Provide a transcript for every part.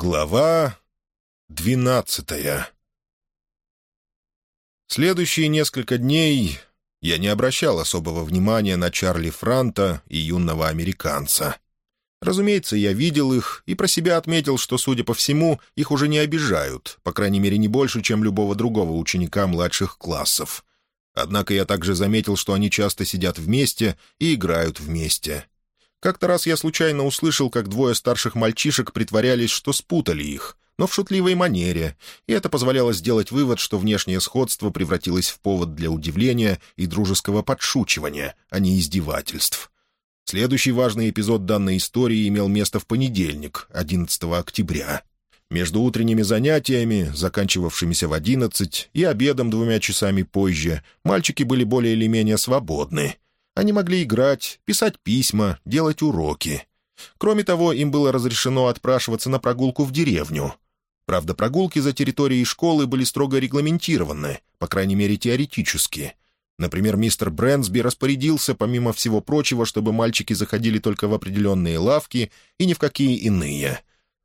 Глава двенадцатая Следующие несколько дней я не обращал особого внимания на Чарли Франта и юного американца. Разумеется, я видел их и про себя отметил, что, судя по всему, их уже не обижают, по крайней мере, не больше, чем любого другого ученика младших классов. Однако я также заметил, что они часто сидят вместе и играют вместе — как-то раз я случайно услышал, как двое старших мальчишек притворялись, что спутали их, но в шутливой манере, и это позволяло сделать вывод, что внешнее сходство превратилось в повод для удивления и дружеского подшучивания, а не издевательств. Следующий важный эпизод данной истории имел место в понедельник, 11 октября. Между утренними занятиями, заканчивавшимися в одиннадцать, и обедом двумя часами позже, мальчики были более или менее свободны — они могли играть, писать письма, делать уроки. Кроме того, им было разрешено отпрашиваться на прогулку в деревню. Правда, прогулки за территорией школы были строго регламентированы, по крайней мере, теоретически. Например, мистер Брэнсби распорядился, помимо всего прочего, чтобы мальчики заходили только в определенные лавки и ни в какие иные.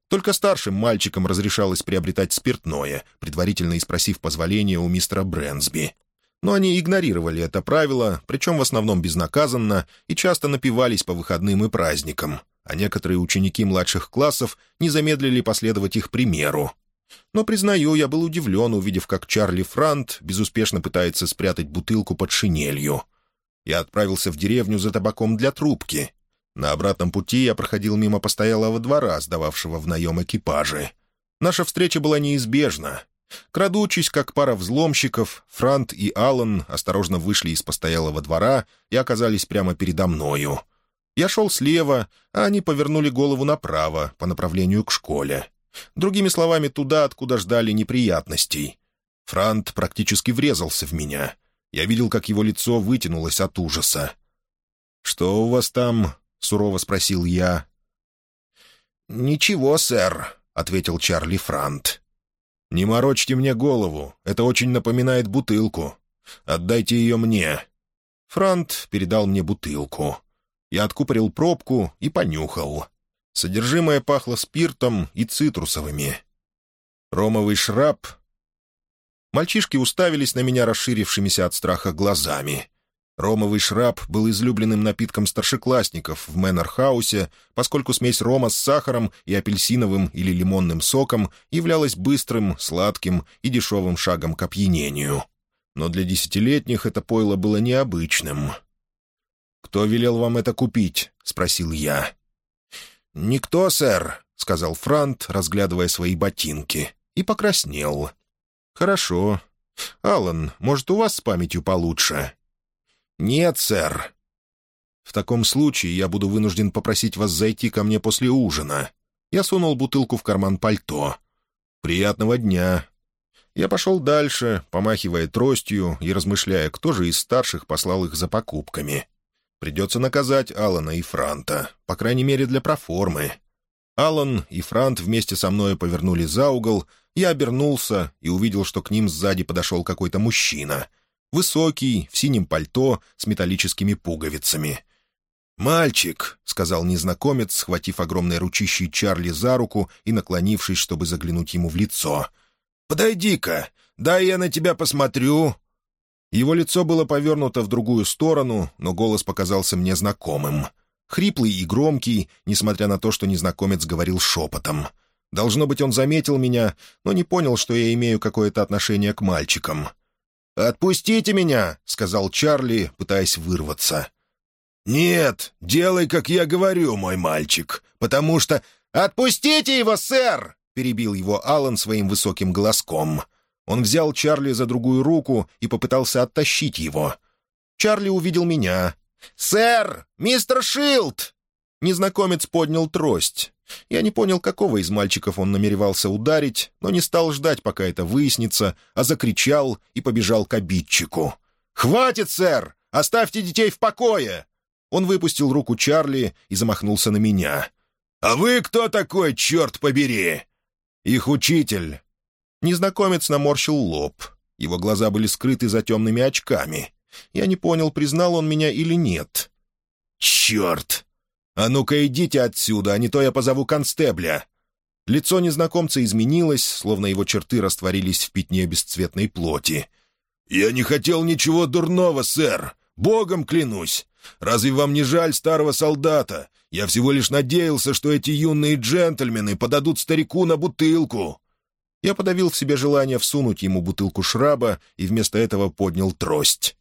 Только старшим мальчикам разрешалось приобретать спиртное, предварительно испросив позволения у мистера Брэнсби. Но они игнорировали это правило, причем в основном безнаказанно, и часто напивались по выходным и праздникам, а некоторые ученики младших классов не замедлили последовать их примеру. Но, признаю, я был удивлен, увидев, как Чарли Франт безуспешно пытается спрятать бутылку под шинелью. Я отправился в деревню за табаком для трубки. На обратном пути я проходил мимо постоялого двора, сдававшего в наем экипажи. Наша встреча была неизбежна. Крадучись, как пара взломщиков, Франт и Аллан осторожно вышли из постоялого двора и оказались прямо передо мною. Я шел слева, а они повернули голову направо, по направлению к школе. Другими словами, туда, откуда ждали неприятностей. Франт практически врезался в меня. Я видел, как его лицо вытянулось от ужаса. «Что у вас там?» — сурово спросил я. «Ничего, сэр», — ответил Чарли Франт. «Не морочьте мне голову, это очень напоминает бутылку. Отдайте ее мне». Франт передал мне бутылку. Я откупорил пробку и понюхал. Содержимое пахло спиртом и цитрусовыми. Ромовый шраб. Мальчишки уставились на меня расширившимися от страха глазами. Ромовый шраб был излюбленным напитком старшеклассников в Мэннер-хаусе, поскольку смесь рома с сахаром и апельсиновым или лимонным соком являлась быстрым, сладким и дешевым шагом к опьянению. Но для десятилетних это пойло было необычным. «Кто велел вам это купить?» — спросил я. «Никто, сэр», — сказал Франт, разглядывая свои ботинки, и покраснел. «Хорошо. Алан, может, у вас с памятью получше?» «Нет, сэр». «В таком случае я буду вынужден попросить вас зайти ко мне после ужина». Я сунул бутылку в карман пальто. «Приятного дня». Я пошел дальше, помахивая тростью и размышляя, кто же из старших послал их за покупками. Придется наказать Алана и Франта, по крайней мере для проформы. Алан и Франт вместе со мной повернули за угол, я обернулся и увидел, что к ним сзади подошел какой-то мужчина — Высокий, в синем пальто, с металлическими пуговицами. «Мальчик», — сказал незнакомец, схватив огромное ручище Чарли за руку и наклонившись, чтобы заглянуть ему в лицо. «Подойди-ка, дай я на тебя посмотрю». Его лицо было повернуто в другую сторону, но голос показался мне знакомым. Хриплый и громкий, несмотря на то, что незнакомец говорил шепотом. Должно быть, он заметил меня, но не понял, что я имею какое-то отношение к мальчикам. «Отпустите меня!» — сказал Чарли, пытаясь вырваться. «Нет, делай, как я говорю, мой мальчик, потому что...» «Отпустите его, сэр!» — перебил его Аллан своим высоким голоском. Он взял Чарли за другую руку и попытался оттащить его. Чарли увидел меня. «Сэр! Мистер Шилд!» Незнакомец поднял трость. Я не понял, какого из мальчиков он намеревался ударить, но не стал ждать, пока это выяснится, а закричал и побежал к обидчику. «Хватит, сэр! Оставьте детей в покое!» Он выпустил руку Чарли и замахнулся на меня. «А вы кто такой, черт побери?» «Их учитель». Незнакомец наморщил лоб. Его глаза были скрыты за темными очками. Я не понял, признал он меня или нет. «Черт! А ну-ка идите отсюда, а не то я позову констебля!» Лицо незнакомца изменилось, словно его черты растворились в пятне бесцветной плоти. «Я не хотел ничего дурного, сэр. Богом клянусь. Разве вам не жаль старого солдата? Я всего лишь надеялся, что эти юные джентльмены подадут старику на бутылку». Я подавил в себе желание всунуть ему бутылку шраба и вместо этого поднял трость.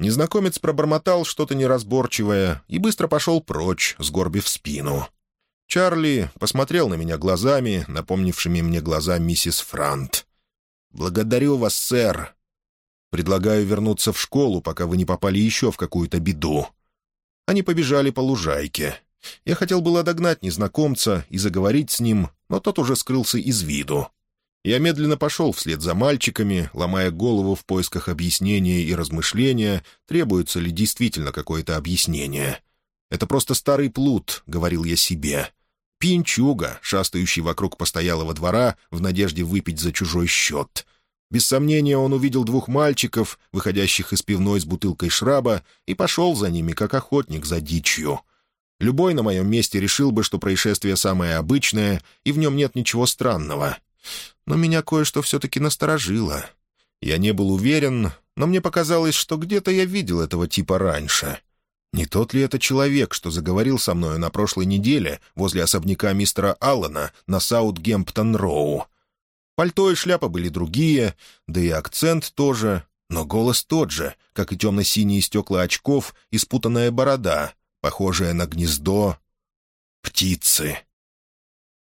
Незнакомец пробормотал что-то неразборчивое и быстро пошел прочь, сгорбив спину. Чарли посмотрел на меня глазами, напомнившими мне глаза миссис Франт. «Благодарю вас, сэр. Предлагаю вернуться в школу, пока вы не попали еще в какую-то беду». Они побежали по лужайке. Я хотел было догнать незнакомца и заговорить с ним, но тот уже скрылся из виду. Я медленно пошел вслед за мальчиками, ломая голову в поисках объяснения и размышления, требуется ли действительно какое-то объяснение. «Это просто старый плут», — говорил я себе. Пинчуга, шастающий вокруг постоялого двора в надежде выпить за чужой счет. Без сомнения, он увидел двух мальчиков, выходящих из пивной с бутылкой шраба, и пошел за ними, как охотник за дичью. Любой на моем месте решил бы, что происшествие самое обычное, и в нем нет ничего странного — но меня кое-что все-таки насторожило. Я не был уверен, но мне показалось, что где-то я видел этого типа раньше. Не тот ли это человек, что заговорил со мною на прошлой неделе возле особняка мистера Аллана на Саутгемптон-Роу? Пальто и шляпа были другие, да и акцент тоже, но голос тот же, как и темно-синие стекла очков и спутанная борода, похожая на гнездо птицы.